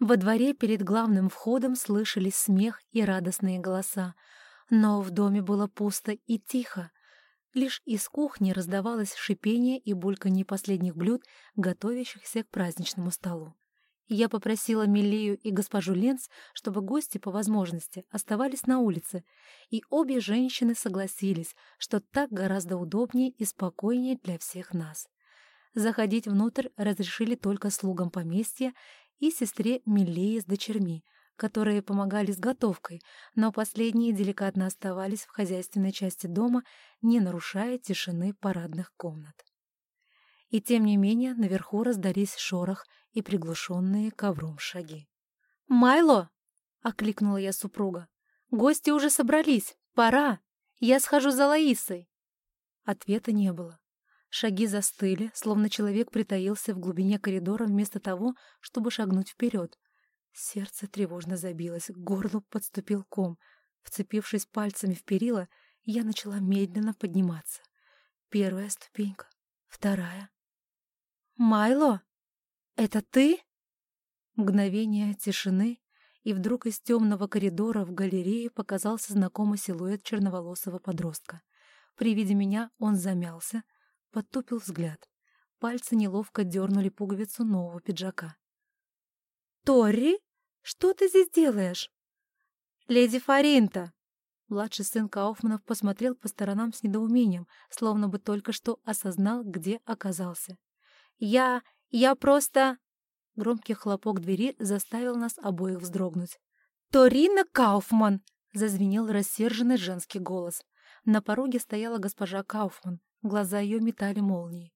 Во дворе перед главным входом слышались смех и радостные голоса, но в доме было пусто и тихо. Лишь из кухни раздавалось шипение и бульканье последних блюд, готовящихся к праздничному столу. Я попросила Милею и госпожу Ленц, чтобы гости по возможности оставались на улице, и обе женщины согласились, что так гораздо удобнее и спокойнее для всех нас. Заходить внутрь разрешили только слугам поместья и сестре Милее с дочерьми, которые помогали с готовкой, но последние деликатно оставались в хозяйственной части дома, не нарушая тишины парадных комнат. И тем не менее наверху раздались шорох и приглушенные ковром шаги. «Майло!» — окликнула я супруга. «Гости уже собрались. Пора. Я схожу за Лаисой». Ответа не было. Шаги застыли, словно человек притаился в глубине коридора вместо того, чтобы шагнуть вперед. Сердце тревожно забилось, к горлу подступил ком. Вцепившись пальцами в перила, я начала медленно подниматься. Первая ступенька, вторая. «Майло, это ты?» Мгновение тишины, и вдруг из темного коридора в галерее показался знакомый силуэт черноволосого подростка. При виде меня он замялся, потупил взгляд. Пальцы неловко дернули пуговицу нового пиджака. «Торри, что ты здесь делаешь?» «Леди Фаринта!» Младший сын Кауфманов посмотрел по сторонам с недоумением, словно бы только что осознал, где оказался. «Я... я просто...» Громкий хлопок двери заставил нас обоих вздрогнуть. «Торина Кауфман!» — зазвенел рассерженный женский голос. На пороге стояла госпожа Кауфман. Глаза ее метали молнии.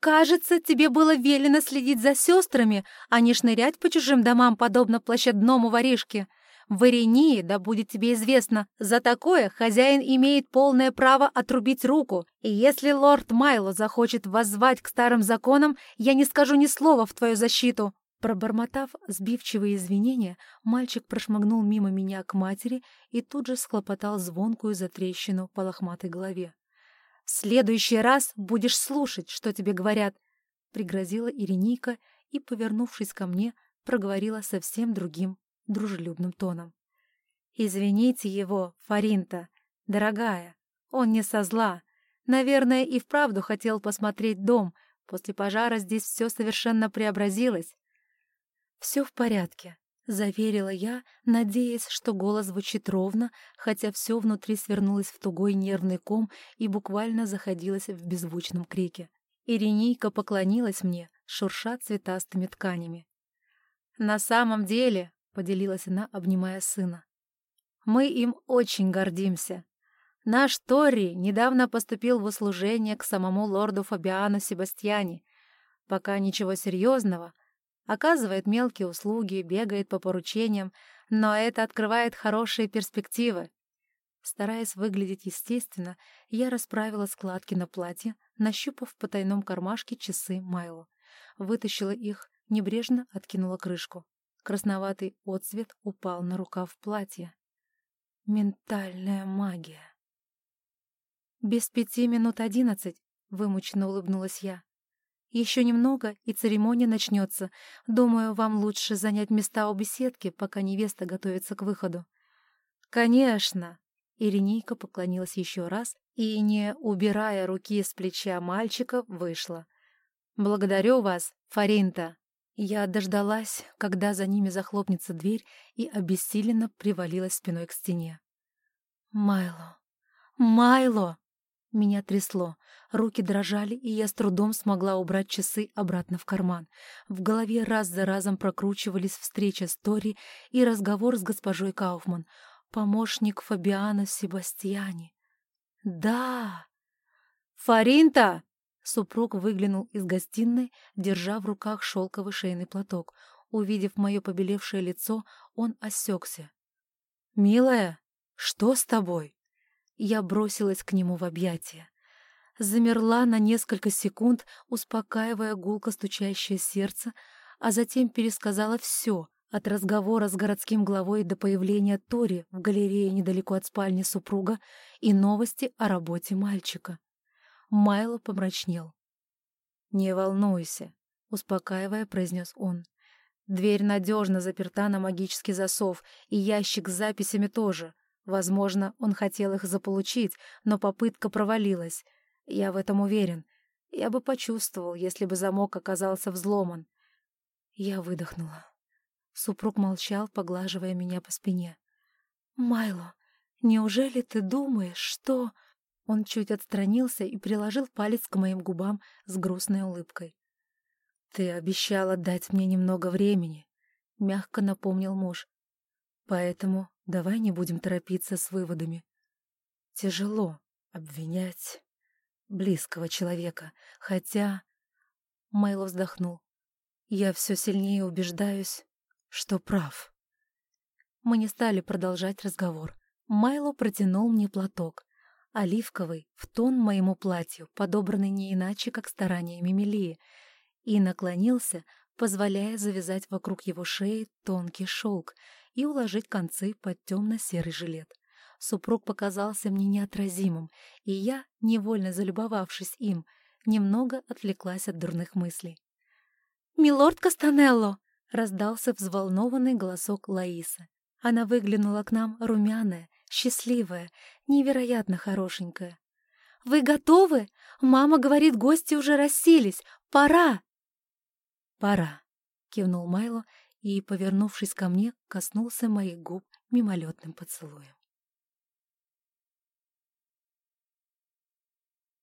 «Кажется, тебе было велено следить за сестрами, а не шнырять по чужим домам, подобно площадному воришке. В Иринии, да будет тебе известно, за такое хозяин имеет полное право отрубить руку, и если лорд Майло захочет воззвать к старым законам, я не скажу ни слова в твою защиту». Пробормотав сбивчивые извинения, мальчик прошмыгнул мимо меня к матери и тут же схлопотал звонкую затрещину по лохматой голове. «В следующий раз будешь слушать, что тебе говорят», — пригрозила Иринейка и, повернувшись ко мне, проговорила совсем другим, дружелюбным тоном. «Извините его, Фаринта, дорогая, он не со зла. Наверное, и вправду хотел посмотреть дом. После пожара здесь все совершенно преобразилось». «Все в порядке», — заверила я, надеясь, что голос звучит ровно, хотя все внутри свернулось в тугой нервный ком и буквально заходилось в беззвучном крике. Иринейка поклонилась мне, шурша цветастыми тканями. «На самом деле», — поделилась она, обнимая сына, — «мы им очень гордимся. Наш Тори недавно поступил в услужение к самому лорду Фабиану Себастьяне. Пока ничего серьезного — оказывает мелкие услуги, бегает по поручениям, но это открывает хорошие перспективы. Стараясь выглядеть естественно, я расправила складки на платье, нащупав в потайном кармашке часы Майло. Вытащила их, небрежно откинула крышку. Красноватый отцвет упал на рукав платья. Ментальная магия. «Без пяти минут одиннадцать», — вымученно улыбнулась я. Еще немного, и церемония начнется. Думаю, вам лучше занять места у беседки, пока невеста готовится к выходу». «Конечно!» Иринейка поклонилась еще раз и, не убирая руки с плеча мальчика, вышла. «Благодарю вас, Фаринта!» Я дождалась, когда за ними захлопнется дверь, и обессиленно привалилась спиной к стене. «Майло! Майло!» Меня трясло, руки дрожали, и я с трудом смогла убрать часы обратно в карман. В голове раз за разом прокручивались встреча с Тори и разговор с госпожой Кауфман. Помощник Фабиана Себастьяне. «Да!» «Фаринта!» Супруг выглянул из гостиной, держа в руках шелковый шейный платок. Увидев мое побелевшее лицо, он осекся. «Милая, что с тобой?» Я бросилась к нему в объятия. Замерла на несколько секунд, успокаивая гулко стучащее сердце, а затем пересказала все, от разговора с городским главой до появления Тори в галерее недалеко от спальни супруга и новости о работе мальчика. Майло помрачнел. «Не волнуйся», — успокаивая, произнес он. Дверь надежно заперта на магический засов, и ящик с записями тоже. Возможно, он хотел их заполучить, но попытка провалилась. Я в этом уверен. Я бы почувствовал, если бы замок оказался взломан. Я выдохнула. Супруг молчал, поглаживая меня по спине. «Майло, неужели ты думаешь, что...» Он чуть отстранился и приложил палец к моим губам с грустной улыбкой. «Ты обещала дать мне немного времени», — мягко напомнил муж. «Поэтому давай не будем торопиться с выводами. Тяжело обвинять близкого человека, хотя...» Майло вздохнул. «Я все сильнее убеждаюсь, что прав». Мы не стали продолжать разговор. Майло протянул мне платок, оливковый, в тон моему платью, подобранный не иначе, как стараниями Мелии, и наклонился, позволяя завязать вокруг его шеи тонкий шелк и уложить концы под темно-серый жилет. Супруг показался мне неотразимым, и я, невольно залюбовавшись им, немного отвлеклась от дурных мыслей. «Милорд Кастанелло!» — раздался взволнованный голосок Лаисы. Она выглянула к нам румяная, счастливая, невероятно хорошенькая. «Вы готовы? Мама говорит, гости уже расселись. Пора!» «Пора», — кивнул Майло и, повернувшись ко мне, коснулся моих губ мимолетным поцелуем.